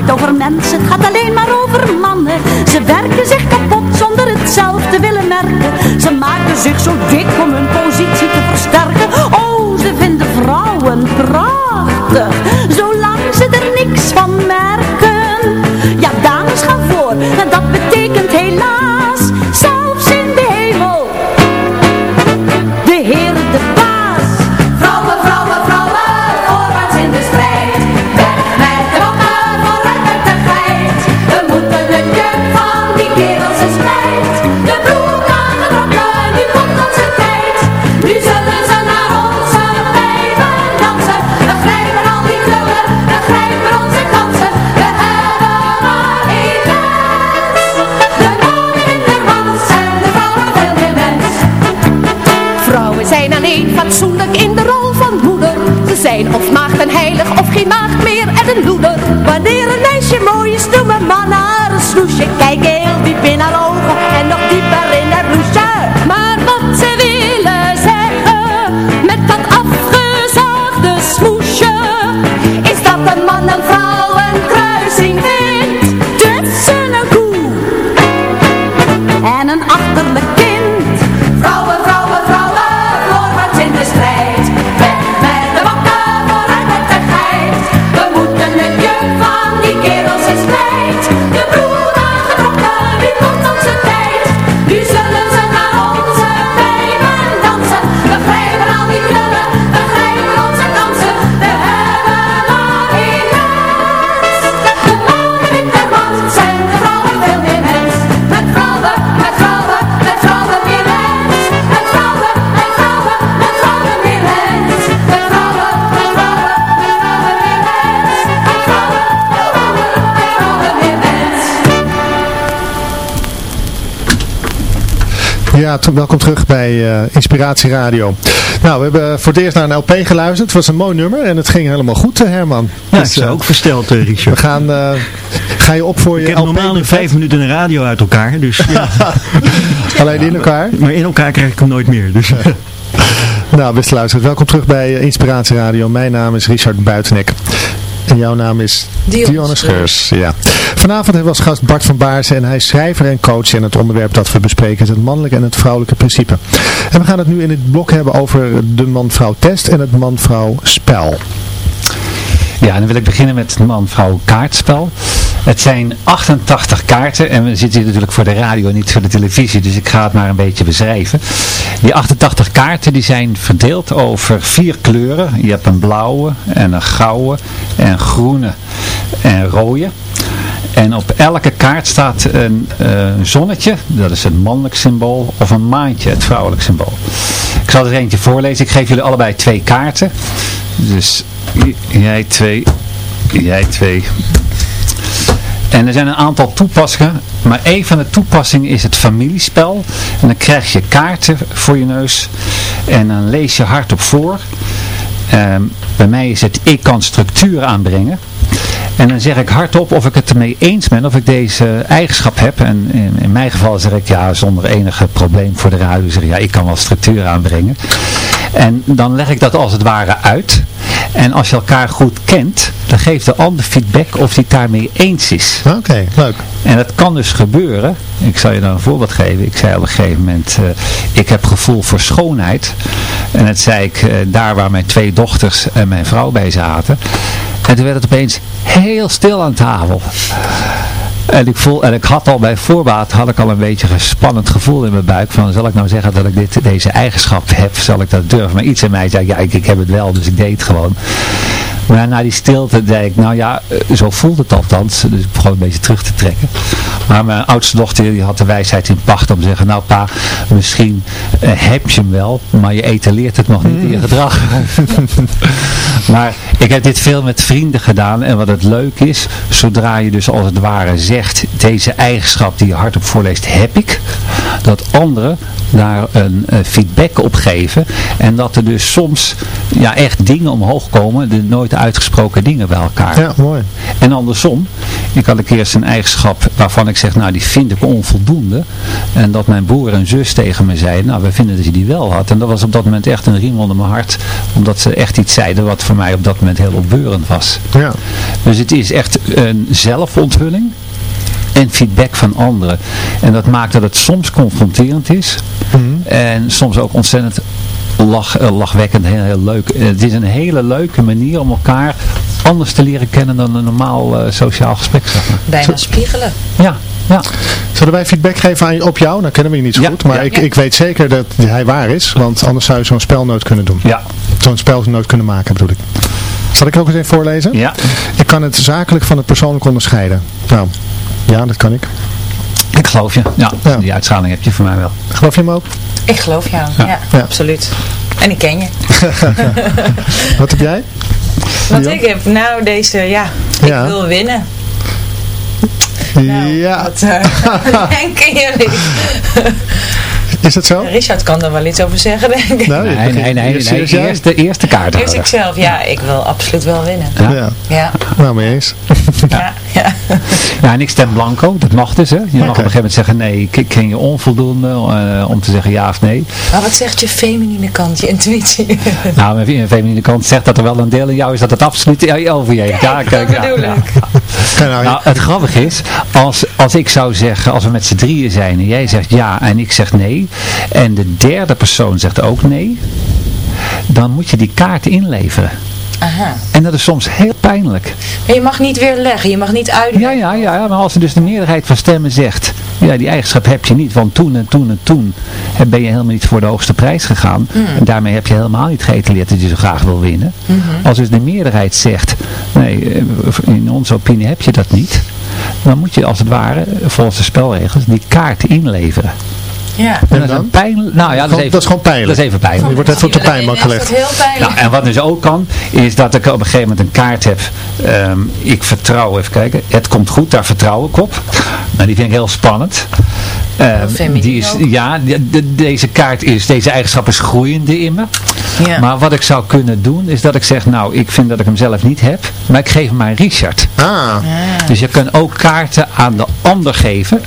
Nooit over mensen, het gaat alleen maar over mannen. Ze werken Ja, welkom terug bij eh, Inspiratie Radio. Nou, we hebben voor het eerst naar een LP geluisterd. Het was een mooi nummer en het ging helemaal goed, eh, Herman. Ja, Dus, ik zou eh, ook versteld, eh, we Richard. gaan, ga je op voor je Ik heb LP? normaal in vijf minuten een radio uit elkaar, dus ja. [LAUGHS] Alleen in elkaar. maar in elkaar krijg ik hem nooit meer. Dus. Nou, beste luisteraars, welkom terug bij Inspiratie Radio. Mijn naam is Richard Buitenek. En jouw naam is Dionne Dionne Scheurs. Ja. Vanavond hebben we als gast Bart van Baarsen en hij is schrijver en coach. En het onderwerp dat we bespreken is het mannelijke en het vrouwelijke principe. En we gaan het nu in het blok hebben over de man-vrouw test en het man-vrouw spel. Ja, en dan wil ik beginnen met het man-vrouw kaartspel. Het zijn 88 kaarten en we zitten hier natuurlijk voor de radio en niet voor de televisie, dus ik ga het maar een beetje beschrijven. Die 88 kaarten die zijn verdeeld over vier kleuren. Je hebt een blauwe en een gouden en groene en rode. En op elke kaart staat een eh, zonnetje, dat is het mannelijk symbool, of een maantje, het vrouwelijk symbool. Ik zal er eentje voorlezen. Ik geef jullie allebei twee kaarten. Dus jij twee, jij twee. En er zijn een aantal toepassingen, maar een van de toepassingen is het familiespel. En dan krijg je kaarten voor je neus en dan lees je hardop voor. Ehm, bij mij is het ik kan structuur aanbrengen. En dan zeg ik hardop of ik het ermee eens ben, of ik deze eigenschap heb. En in, mijn geval zeg ik ja, zonder enige probleem voor de radio. Zeg ik, ja, ik kan wel structuur aanbrengen. En dan leg ik dat als het ware uit. En als je elkaar goed kent, dan geeft de ander feedback of hij het daarmee eens is. Oké, leuk. En dat kan dus gebeuren. Ik zal je dan een voorbeeld geven. Ik zei op een gegeven moment, eh, ik heb gevoel voor schoonheid. En dat zei ik eh, daar waar mijn twee dochters en mijn vrouw bij zaten. En toen werd het opeens heel stil aan tafel. En ik, voel, en ik had al bij voorbaat had ik al een beetje een spannend gevoel in mijn buik. Van zal ik nou zeggen dat ik dit, deze eigenschap heb? Zal ik dat durven? Maar iets in mij zei, ja ik, ik heb het wel, dus ik deed het gewoon. Maar na die stilte zei ik, nou ja, eh, zo voelt het althans. Dus ik begon een beetje terug te trekken. Maar mijn oudste dochter die had de wijsheid in pacht om te zeggen, nou pa, misschien eh, heb je hem wel, maar je etaleert het nog niet in je gedrag. [LAUGHS] maar ik heb dit veel met vrienden gedaan en wat het leuk is, zodra je dus als het ware zegt, deze eigenschap die je hardop voorleest, heb ik, dat anderen daar een eh, feedback op geven en dat er dus soms ja, echt dingen omhoog komen, de nooit uitgesproken dingen bij elkaar. Ja, mooi. En andersom, ik had een keer eens een eigenschap waarvan ik zeg, nou die vind ik onvoldoende. En dat mijn broer en zus tegen me zeiden, nou we vinden dat je die wel had. En dat was op dat moment echt een riem onder mijn hart. Omdat ze echt iets zeiden wat voor mij op dat moment heel opbeurend was. Ja. Dus het is echt een zelfonthulling en feedback van anderen. En dat maakt dat het soms confronterend is. En soms ook ontzettend lach, eh, lachwekkend, heel, heel leuk. Eh, Het is een hele leuke manier om elkaar anders te leren kennen dan een normaal eh, sociaal gesprek. Zeg maar. Bijna spiegelen. Ja, ja. Zullen wij feedback geven aan, op jou? Nou kennen we je niet zo Ja, goed, maar ja. ik, ik weet zeker dat hij waar is, want anders zou je zo'n spel nooit kunnen doen. Ja, Zo'n spel nooit kunnen maken bedoel ik. Zal ik ook eens even voorlezen? ja. Ik kan het zakelijk van het persoonlijk onderscheiden. Nou, ja, dat kan ik. Ik geloof je. Ja, Ja. die uitschaling heb je voor mij wel. Geloof je hem ook? Ik geloof jou. Ja, Ja. absoluut. En ik ken je. [LAUGHS] Wat heb jij? Wat ik heb, nou deze, ja, ik Ja. wil winnen. Nou, ja, Wat eh, [LAUGHS] [LAUGHS] denken jullie? Is dat zo? Richard kan er wel iets over zeggen, denk ik. Nou, Nee, nee, nee. Eerst- nee? Eerst de eerste kaart Eerst ik zelf. Ja, ik wil absoluut wel winnen. Ja. Ja, Ja, nou mee eens. Ja, ja. Ja, en ik stem blanco. Dat mag dus, hè. Je mag op een gegeven moment zeggen, nee, ik ken je onvoldoende eh, om te zeggen ja of nee. Maar wat zegt je feminine kant, je intuïtie? [LAUGHS] Nou, mijn feminine kant zegt dat er wel een deel in jou is dat het absoluut over je heeft. Ja, kijk, dat ja, bedoel ja. ik. Kijk nou, Nou, het grappige is, als, als ik zou zeggen, als we met z'n drieën zijn en jij zegt ja en ik zeg nee, en de derde persoon zegt ook nee, dan moet je die kaart inleveren. Aha. En dat is soms heel pijnlijk. Maar je mag niet weer leggen, je mag niet uitleggen. ja, ja, ja, maar als er dus de meerderheid van stemmen zegt, ja, die eigenschap heb je niet, want toen en toen en toen ben je helemaal niet voor de hoogste prijs gegaan. En daarmee heb je helemaal niet geëtaleerd dat je zo graag wil winnen. Als dus de meerderheid zegt, nee, eh, in onze opinie heb je dat niet, dan moet je als het ware, volgens de spelregels, die kaart inleveren. Ja. En dat is dan? nou ja, dat is, Gewoon- even, dat is gewoon pijnlijk. Dat is even pijnlijk. Je wordt even op de legt gelegd. het heel pijnlijk. Nou, en wat dus ook kan, is dat ik op een gegeven moment een kaart heb. Ehm, ik vertrouw, even kijken. Het komt goed, daar vertrouw ik op. Nou, die vind ik heel spannend. Ehm, feminien die is, ja, de- de- deze kaart is, deze eigenschap is groeiende in me. Ja. Maar wat ik zou kunnen doen, is dat ik zeg, nou, ik vind dat ik hem zelf niet heb. Maar ik geef hem aan Richard. Ah, Dus je kan ook kaarten aan de ander geven.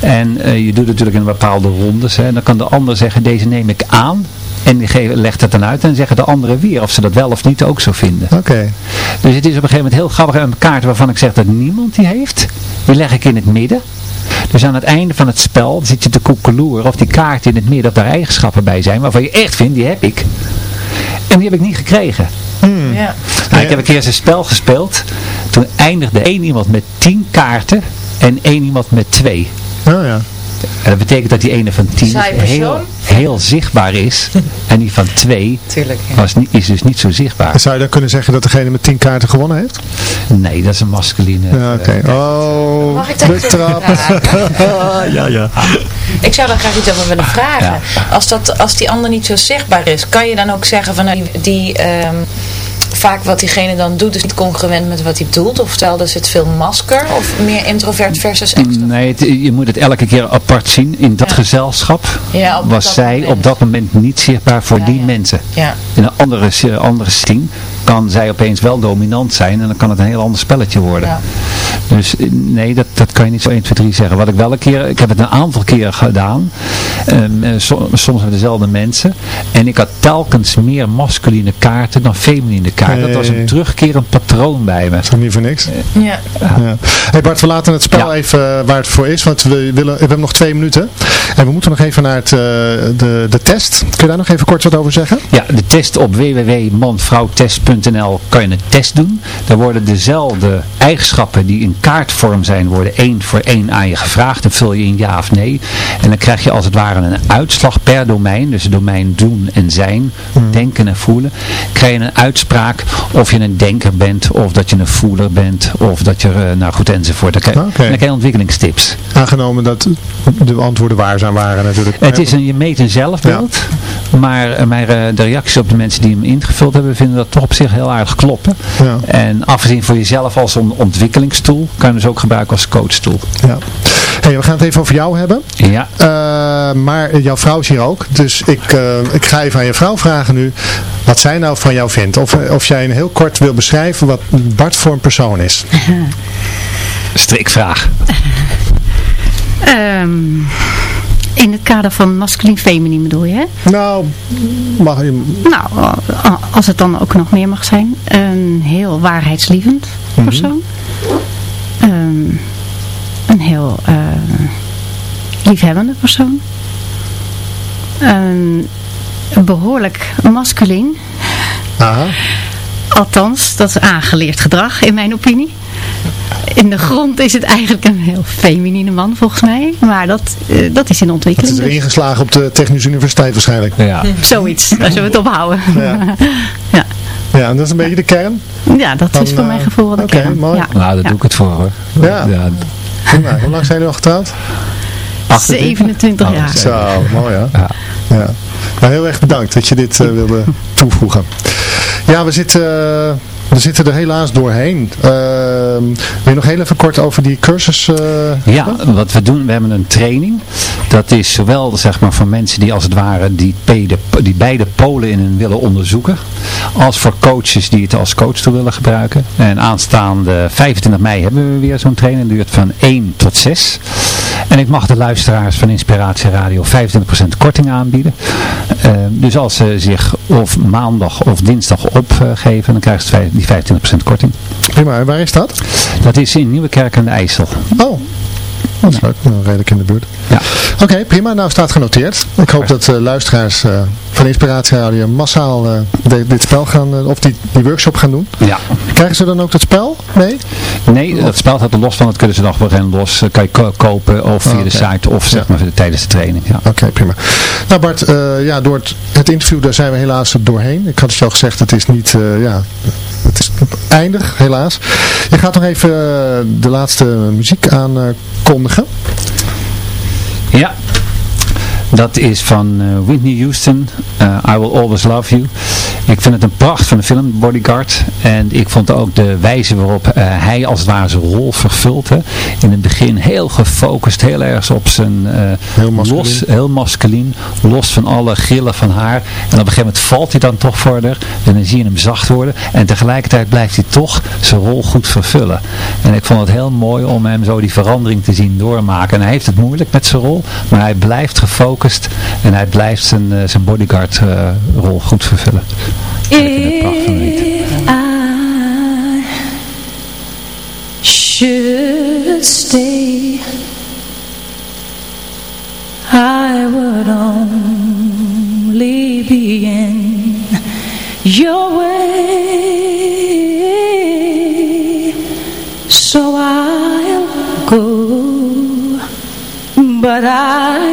En eh, je doet het natuurlijk in bepaalde rondes. Hè. En dan kan de ander zeggen, deze neem ik aan. En die legt het dan uit. En dan zeggen de anderen weer of ze dat wel of niet ook zo vinden. oké. Dus het is op een gegeven moment heel grappig. Een kaart waarvan ik zeg dat niemand die heeft. Die leg ik in het midden. Dus aan het einde van het spel zit je te koekeloeren of die kaart in het midden of daar eigenschappen bij zijn. Waarvan je echt vindt, die heb ik. En die heb ik niet gekregen. Ja. Nou, ik heb een keer eens een spel gespeeld. Toen eindigde één iemand met tien kaarten en één iemand met twee. Oh ja. En dat betekent dat die ene van tien heel, heel zichtbaar is. [LAUGHS] En die van twee Tuurlijk. ja. was niet, is dus niet zo zichtbaar. Zou je dan kunnen zeggen dat degene met 10 kaarten gewonnen heeft? Nee, dat is een masculine. Ja, oké. Oh, Mag ik daar [LAUGHS] ja, ja. Ik zou daar graag iets over willen vragen. Als, dat, als die ander niet zo zichtbaar is, kan je dan ook zeggen van nou, die, die ehm, vaak wat diegene dan doet is niet congruent met wat hij bedoelt? Oftewel, er zit veel masker of meer introvert versus extrovert? Nee, het- je moet het elke keer apart zien. In dat Ja. gezelschap Ja, was dat zij moment. op dat moment niet zichtbaar voor die mensen. Ja, In een andere, andere setting kan zij opeens wel dominant zijn en dan kan het een heel ander spelletje worden. Ja. Dus eh, nee, dat, dat kan je niet zo 1, 2, 3 zeggen. Wat ik wel een keer, ik heb het een aantal keren gedaan, ehm, eh, so- soms met dezelfde mensen. En ik had telkens meer masculine kaarten dan feminine kaarten. Dat was een terugkerend patroon bij me. Dat is niet voor niks? ja. Ja. Hey Bart, we laten het spel Ja. even even waar het voor is, want we, willen, we hebben nog twee minuten. En we moeten nog even naar het, eh, de, de test. Kun je daar nog even kort wat over zeggen? Ja, de test op www.manvrouwtest.nl kan je een test doen. Daar worden dezelfde eigenschappen die in kaartvorm zijn, worden één voor één aan je gevraagd. Dan vul je in ja of nee. En dan krijg je als het ware een uitslag per domein. Dus het domein doen en zijn, denken en voelen. Krijg je een uitspraak of je een denker bent, of dat je een voeler bent, of dat je, eh, nou goed enzovoort. Dan krijg, dan krijg je ontwikkelingstips. Aangenomen dat de antwoorden waar zijn waren natuurlijk. Het is een, je meet een zelfbeeld, maar, eh, maar eh, de reacties op de mensen die hem ingevuld hebben, vinden dat toch op zich heel aardig kloppen. Ja. En afgezien voor jezelf als een ontwikkelingstoel, kan je dus ook gebruiken als coachtool. Ja. Hey, we gaan het even over jou hebben. Ja, Eh, maar jouw vrouw is hier ook. Dus ik, eh, ik ga even aan je vrouw vragen nu. Wat zij nou van jou vindt. Of, of jij een heel kort wil beschrijven wat Bart voor een persoon is. [LAUGHS] strikvraag. Ehm, in het kader van masculin-feminin bedoel je, hè? Nou, mag je... Nou, eh, als het dan ook nog meer mag zijn. Een heel waarheidslievend persoon. Ehm, een heel eh, liefhebbende persoon. Een behoorlijk masculin. Aha. Althans, dat is aangeleerd gedrag in mijn opinie. In de grond is het eigenlijk een heel feminine man volgens mij. Maar dat, eh, dat is in Het ontwikkeling. is er ingeslagen op de Technische Universiteit waarschijnlijk. Ja. [LAUGHS] Zoiets, daar zullen we het op houden. Ja. [LAUGHS] ja. Ja, en dat is een beetje de kern. Ja, dat Dan, is voor eh, mijn gevoel wel de kern. mooi. Ja. Nou, daar Ja. doe ik het voor hoor. Ja. ja Prima. Hoe lang zijn jullie al getrouwd? 27 Oh, jaar. zo. Zo, mooi hè? Ja. Ja. Nou, heel erg bedankt dat je dit eh, wilde toevoegen. Ja, we zitten, eh, we zitten er helaas doorheen. Uh, wil je nog heel even kort over die cursus? Uh, ja, wat we doen, we hebben een training. Dat is zowel zeg maar voor mensen die als het ware die, beide, die beide polen in hun willen onderzoeken. Als voor coaches die het als coach toe willen gebruiken. En aanstaande 25 mei hebben we weer zo'n training. duurt van 1 tot 6. En ik mag de luisteraars van Inspiratie Radio 25% korting aanbieden. Uh, dus als ze zich of maandag of dinsdag opgeven, dan krijgen ze die 25% korting. Prima, waar is dat? Dat is in Nieuwekerk aan de IJssel. Oh, dat is leuk. Redelijk in de buurt. Ja. Oké, prima. Nou, staat genoteerd. Ik hoop dat uh, luisteraars uh, van Inspiratie Radio massaal uh, dit spel gaan, of die, die workshop gaan doen. Ja. Krijgen ze dan ook dat spel mee? Nee, dat spel gaat er los van. Dat kunnen ze nog wel los. kan je kopen of via oh, de site of zeg maar tijdens de training. Ja. Oké, prima. Nou Bart, ja, door het, het, interview daar zijn we helaas doorheen. Ik had het je al gezegd, het is niet, ja, het is eindig, helaas. Je gaat nog even de laatste muziek aankondigen. Ja, dat is van uh, Whitney Houston, uh, I Will Always Love You. Ik vind het een pracht van de film, Bodyguard. En ik vond ook de wijze waarop uh, hij als het ware zijn rol vervult. Hè. In het begin heel gefocust, heel erg op zijn... heel masculien. Los, heel masculien, los van alle grillen van haar. En op een gegeven moment valt hij dan toch haar. En dan zie je hem zacht worden. En tegelijkertijd blijft hij toch zijn rol goed vervullen. En ik vond het heel mooi om hem zo die verandering te zien doormaken. En hij heeft het moeilijk met zijn rol. Maar hij blijft gefocust en hij blijft zijn, uh, zijn bodyguard uh, rol goed vervullen. I would only be in your way. So go But I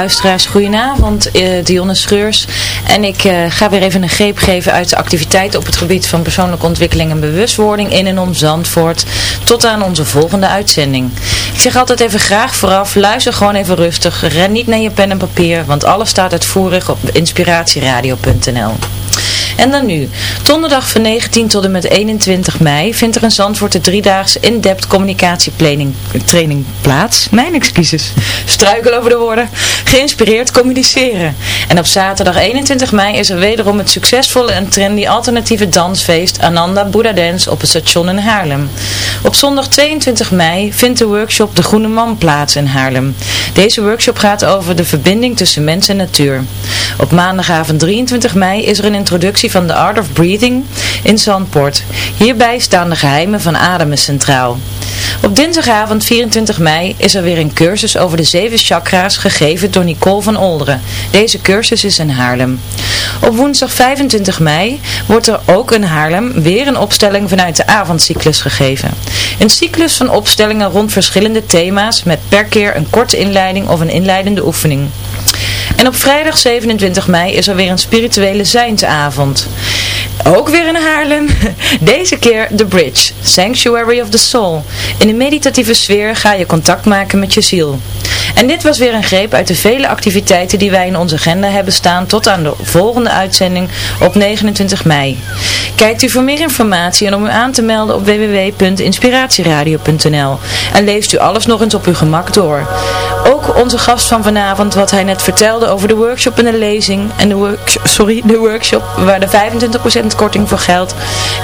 luisteraars, goedenavond. Uh, Dionne Scheurs. En ik uh, ga weer even een greep geven uit de activiteiten op het gebied van persoonlijke ontwikkeling en bewustwording in en om Zandvoort. Tot aan onze volgende uitzending. Ik zeg altijd even graag vooraf, luister gewoon even rustig. Ren niet naar je pen en papier, want alles staat uitvoerig op inspiratieradio.nl. En dan nu. Donderdag van 19 tot en met 21 mei vindt er in Zandvoort de driedaagse in-depth communicatietraining plaats. Mijn excuses. Struikel over de woorden. Geïnspireerd communiceren. En op zaterdag 21 mei is er wederom het succesvolle en trendy alternatieve dansfeest Ananda Buddha Dance op het station in Haarlem. Op zondag 22 mei vindt de workshop De Groene Man plaats in Haarlem. Deze workshop gaat over de verbinding tussen mens en natuur. Op maandagavond 23 mei is er een introductie van The Art of Breathing in Zandpoort. Hierbij staan de geheimen van ademen centraal. Op dinsdagavond 24 mei is er weer een cursus over de zeven chakra's gegeven door Nicole van Olderen. Deze cursus is in Haarlem. Op woensdag 25 mei wordt er ook in Haarlem weer een opstelling vanuit de avondcyclus gegeven. Een cyclus van opstellingen rond verschillende thema's met per keer een korte inleiding of een inleidende oefening. En op vrijdag 27 mei is er weer een spirituele zijnsavond. Ook weer in Haarlem. [LAUGHS] Deze keer The Bridge, Sanctuary of the Soul. In een meditatieve sfeer ga je contact maken met je ziel. En dit was weer een greep uit de vele activiteiten die wij in onze agenda hebben staan tot aan de volgende uitzending op 29 mei. Kijkt u voor meer informatie en om u aan te melden op www.inspiratieradio.nl en leest u alles nog eens op uw gemak door. Ook onze gast van vanavond, wat hij net vertelde over de workshop en de lezing en de, work, sorry, de workshop waar de 25% korting voor geldt.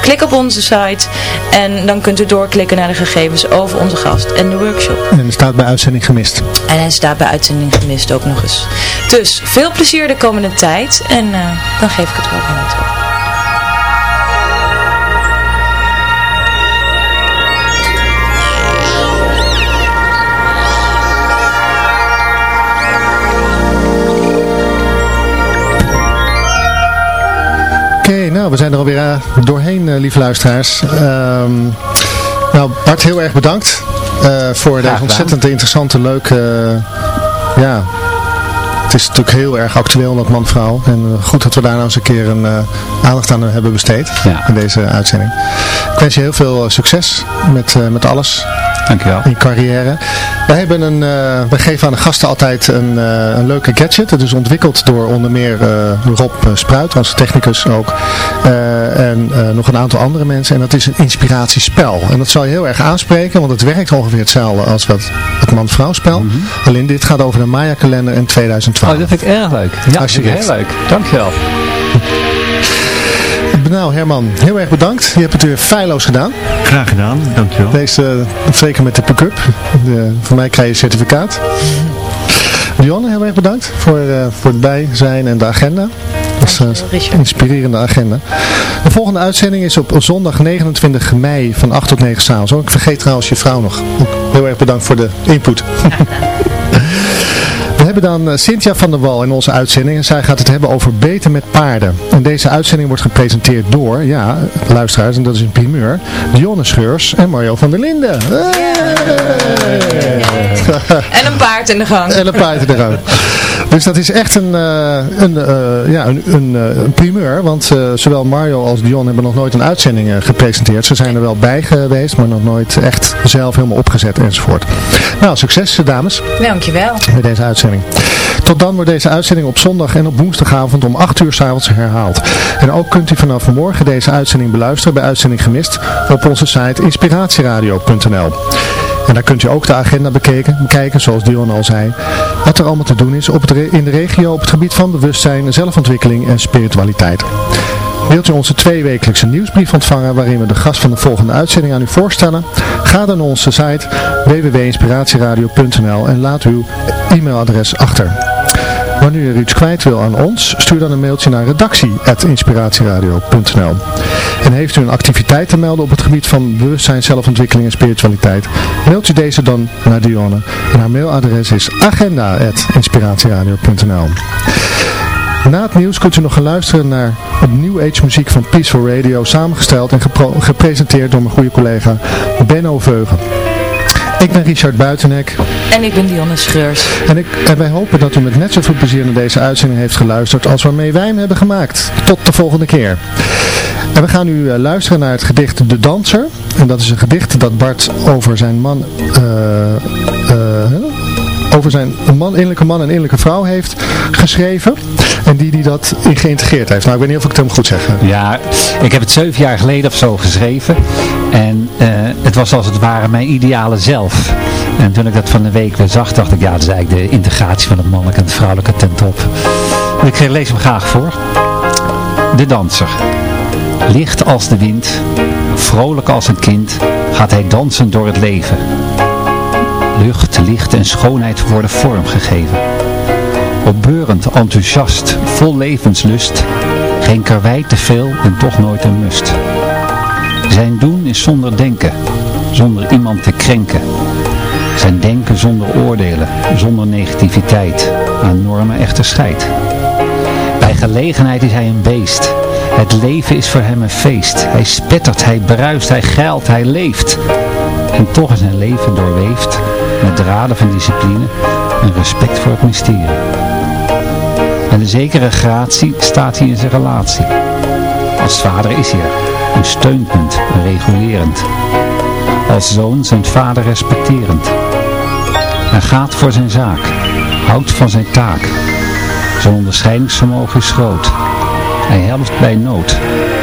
Klik op onze site en dan kunt u doorklikken naar de gegevens over onze gast en de workshop. En er staat bij uitzending gemist. En hij staat bij uitzending gemist ook nog eens. Dus veel plezier de komende tijd en uh, dan geef ik het woord aan terug. Nou we zijn er alweer uh, doorheen, uh, lieve luisteraars. Um, nou Bart, heel erg bedankt uh, voor deze ontzettend interessante, leuke... ja, is natuurlijk heel erg actueel, dat man-vrouw. En goed dat we daar nou eens een keer een aandacht aan hebben besteed ja. in deze uitzending. Ik wens je heel veel succes met, met alles. Dankjewel. In carrière. Wij, hebben een, uh, wij geven aan de gasten altijd een, uh, een leuke gadget. Het is ontwikkeld door onder meer uh, Rob Spruit, als technicus ook. en nog een aantal andere mensen. En dat is een inspiratiespel. En dat zal je heel erg aanspreken, want het werkt ongeveer hetzelfde als wat het man-vrouw spel. Mhm. Mm -hmm. Alleen dit gaat over de Maya kalender in 2012. Oh, dat vind ik erg leuk. Ja, ik heel leuk. Dankjewel. Nou Herman, heel erg bedankt. Je hebt het weer feilloos gedaan. Graag gedaan, dankjewel. Deze, uh, zeker met de pick-up. Voor mij krijg je een certificaat. Dionne, heel erg bedankt voor, uh, voor het bij zijn en de agenda. Dat is uh, een inspirerende agenda. De volgende uitzending is op zondag 29 mei van 8 tot 9 s'avonds. Ik vergeet trouwens je vrouw nog. Heel erg bedankt voor de input. [LAUGHS] We hebben dan uh, Cynthia van der Wal in onze uitzending en zij gaat het hebben over beten met paarden. En deze uitzending wordt gepresenteerd door, ja, luisteraars, en dat is een primeur, Dionne Scheurs en Mario van der Linden. En een paard in de gang. En een paard in de gang. Dus dat is echt een, uh, een, uh, ja, een, een, een, primeur, want zowel Mario als Dion hebben nog nooit een uitzending gepresenteerd. Ze zijn er wel bij geweest, maar nog nooit echt zelf helemaal opgezet enzovoort. Nou, succes dames. Dankjewel. Met deze uitzending. Tot dan wordt deze uitzending op zondag en op woensdagavond om 8 uur s'avonds herhaald. En ook kunt u vanaf morgen deze uitzending beluisteren bij Uitzending Gemist op onze site inspiratieradio.nl. En daar kunt u ook de agenda bekijken, bekijken zoals Dion al zei, wat er allemaal te doen is op in de regio op het gebied van bewustzijn, zelfontwikkeling en spiritualiteit. Wilt u onze tweewekelijkse nieuwsbrief ontvangen waarin we de gast van de volgende uitzending aan u voorstellen? Ga dan naar onze site www.inspiratieradio.nl en laat uw e-mailadres achter. Wanneer u iets kwijt wil aan ons, stuur dan een mailtje naar redactie.inspiratieradio.nl En heeft u een activiteit te melden op het gebied van bewustzijn, zelfontwikkeling en spiritualiteit, mailt u deze dan naar Dionne. En haar mailadres is agenda.inspiratieradio.nl na het nieuws kunt u nog gaan luisteren naar New Age muziek van Peaceful Radio, samengesteld en gepresenteerd door mijn goede collega Benno Veugen. Ik ben Richard Buitenek. En ik ben Dionne Scheurs. En, ik, en wij hopen dat u met net zoveel plezier naar deze uitzending heeft geluisterd als waarmee wij hem hebben gemaakt. Tot de volgende keer. En we gaan nu luisteren naar het gedicht De Danser. En dat is een gedicht dat Bart over zijn man... over zijn man, innerlijke man en innerlijke vrouw heeft geschreven. En die die dat geïntegreerd heeft. Nou, ik weet niet of ik het hem goed zeg. Ja, ik heb het zeven jaar geleden of zo geschreven. En uh, het was als het ware mijn ideale zelf. En toen ik dat van de week weer zag, dacht ik, ja, dat is eigenlijk de integratie van het mannelijke en het vrouwelijke ten top. Ik lees hem graag voor. De danser. Licht als de wind, vrolijk als een kind, gaat hij dansen door het leven. Lucht, licht en schoonheid worden vormgegeven. Opbeurend, enthousiast, vol levenslust, geen karwei te veel en toch nooit een must. Zijn doen is zonder denken, zonder iemand te krenken. Zijn denken zonder oordelen, zonder negativiteit, aan normen echter scheid. Bij gelegenheid is hij een beest. Het leven is voor hem een feest. Hij spettert, hij bruist, hij geilt, hij leeft. En toch is zijn leven doorweefd met draden van discipline en respect voor het mysterie. En een zekere gratie staat hij in zijn relatie. Als vader is hij een steunpunt, regulerend. Als zoon zijn vader respecterend. Hij gaat voor zijn zaak, houdt van zijn taak. Zijn onderscheidingsvermogen is groot. Hij helpt bij nood,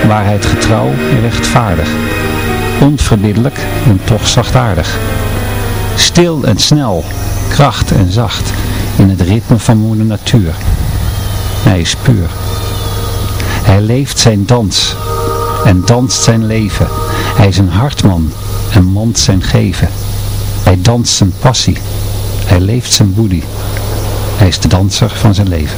waarheid getrouw en rechtvaardig. Onverbiddelijk en toch zachtaardig. Stil en snel, kracht en zacht, in het ritme van moeder natuur. Hij is puur. Hij leeft zijn dans en danst zijn leven. Hij is een hartman en mond zijn geven. Hij danst zijn passie. Hij leeft zijn boedie. Hij is de danser van zijn leven.